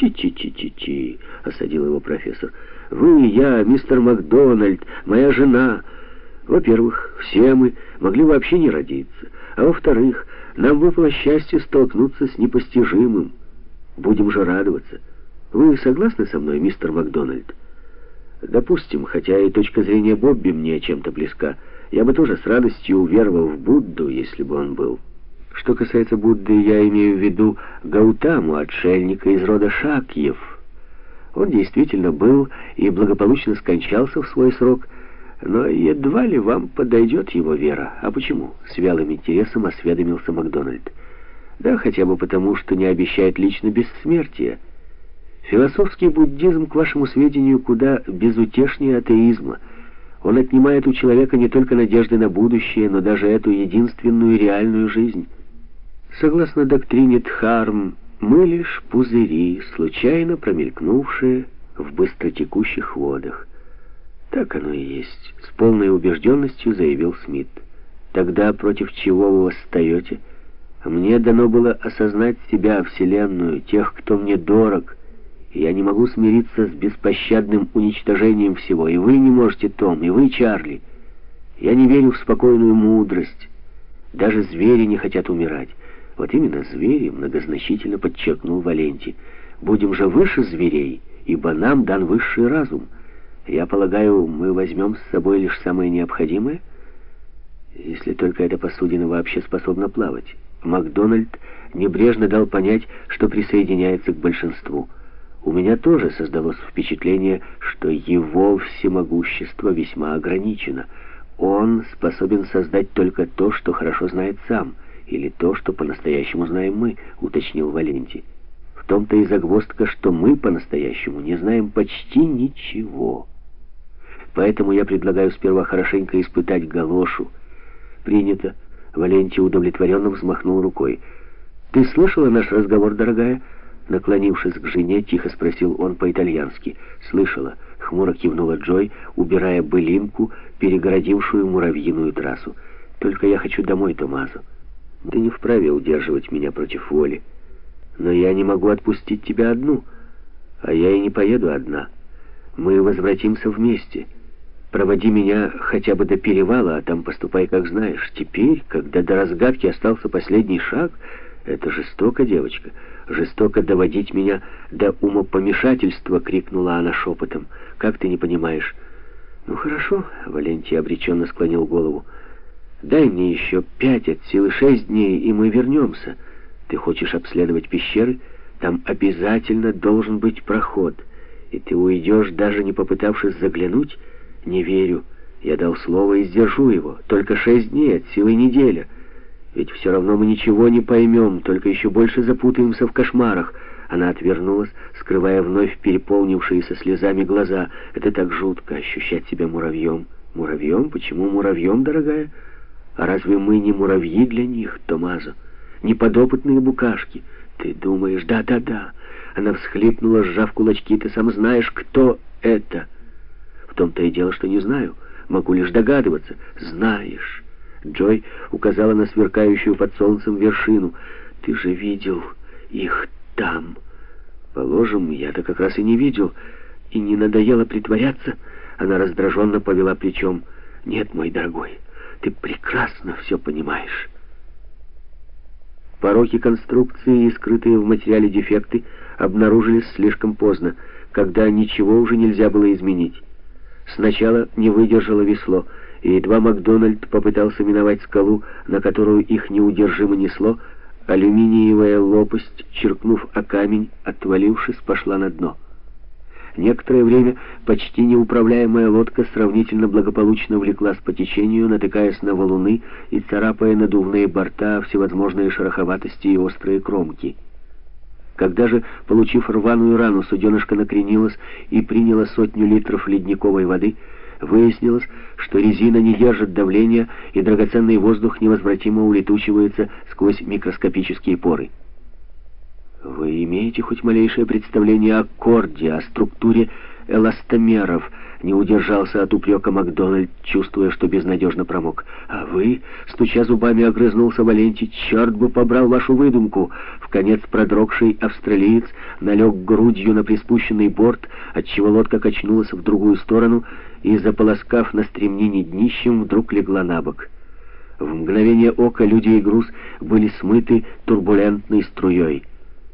«Ти-ти-ти-ти-ти», — осадил его профессор. «Вы, я, мистер Макдональд, моя жена. Во-первых, все мы могли вообще не родиться. А во-вторых, нам выпало счастье столкнуться с непостижимым. Будем же радоваться. Вы согласны со мной, мистер Макдональд?» «Допустим, хотя и точка зрения Бобби мне чем-то близка, я бы тоже с радостью уверовал в Будду, если бы он был». Что касается Будды, я имею в виду Гаутаму, отшельника из рода Шакьев. Он действительно был и благополучно скончался в свой срок, но едва ли вам подойдет его вера. А почему? С вялым интересом осведомился Макдональд. Да хотя бы потому, что не обещает лично бессмертия. Философский буддизм, к вашему сведению, куда безутешнее атеизма. Он отнимает у человека не только надежды на будущее, но даже эту единственную реальную жизнь. Согласно доктрине Дхарм, мы лишь пузыри, случайно промелькнувшие в быстротекущих водах. Так оно и есть, с полной убежденностью заявил Смит. Тогда против чего вы восстаете? Мне дано было осознать себя, Вселенную, тех, кто мне дорог, я не могу смириться с беспощадным уничтожением всего. И вы не можете, Том, и вы, Чарли. Я не верю в спокойную мудрость. Даже звери не хотят умирать. Вот именно звери, многозначительно подчеркнул Валенти. Будем же выше зверей, ибо нам дан высший разум. Я полагаю, мы возьмем с собой лишь самое необходимое, если только эта посудина вообще способна плавать. Макдональд небрежно дал понять, что присоединяется к большинству. У меня тоже создалось впечатление, что его всемогущество весьма ограничено. Он способен создать только то, что хорошо знает сам — или то, что по-настоящему знаем мы», — уточнил Валентий. «В том-то и загвоздка, что мы по-настоящему не знаем почти ничего. Поэтому я предлагаю сперва хорошенько испытать галошу». «Принято». Валентий удовлетворенно взмахнул рукой. «Ты слышала наш разговор, дорогая?» Наклонившись к жене, тихо спросил он по-итальянски. «Слышала». Хмуро кивнула Джой, убирая былинку, перегородившую муравьиную трассу. «Только я хочу домой, Томазо». Ты не вправе удерживать меня против воли. Но я не могу отпустить тебя одну, а я и не поеду одна. Мы возвратимся вместе. Проводи меня хотя бы до перевала, а там поступай, как знаешь. Теперь, когда до разгадки остался последний шаг, это жестоко, девочка, жестоко доводить меня до умопомешательства, крикнула она шепотом. Как ты не понимаешь? Ну хорошо, Валентий обреченно склонил голову. Дай мне еще пять от силы шесть дней, и мы вернемся. Ты хочешь обследовать пещеры? Там обязательно должен быть проход. И ты уйдешь, даже не попытавшись заглянуть? Не верю. Я дал слово и сдержу его. Только шесть дней от силы неделя. Ведь все равно мы ничего не поймем, только еще больше запутаемся в кошмарах. Она отвернулась, скрывая вновь переполнившиеся слезами глаза. Это так жутко, ощущать себя муравьем. Муравьем? Почему муравьем, дорогая? А разве мы не муравьи для них, Томазо? Не подопытные букашки? Ты думаешь, да-да-да. Она всхлипнула, сжав кулачки. Ты сам знаешь, кто это. В том-то и дело, что не знаю. Могу лишь догадываться. Знаешь. Джой указала на сверкающую под солнцем вершину. Ты же видел их там. Положим, я-то как раз и не видел. И не надоело притворяться. Она раздраженно повела плечом. Нет, мой дорогой. Ты прекрасно все понимаешь. Пороки конструкции и скрытые в материале дефекты обнаружились слишком поздно, когда ничего уже нельзя было изменить. Сначала не выдержало весло, и едва Макдональд попытался миновать скалу, на которую их неудержимо несло, алюминиевая лопасть, черкнув о камень, отвалившись, пошла на дно. Некоторое время почти неуправляемая лодка сравнительно благополучно влеклась по течению, натыкаясь на валуны и царапая надувные борта всевозможные шероховатости и острые кромки. Когда же, получив рваную рану, суденышко накренилось и приняло сотню литров ледниковой воды, выяснилось, что резина не держит давления, и драгоценный воздух невозвратимо улетучивается сквозь микроскопические поры. Вы имеете хоть малейшее представление о корде, о структуре эластомеров. Не удержался от упрека Макдональд, чувствуя, что безнадежно промок. А вы, стуча зубами, огрызнулся Валентий, черт бы побрал вашу выдумку. В конец продрогший австралиец налег грудью на приспущенный борт, отчего лодка качнулась в другую сторону и, заполоскав на стремнине днищем, вдруг легла на бок. В мгновение ока люди и груз были смыты турбулентной струей.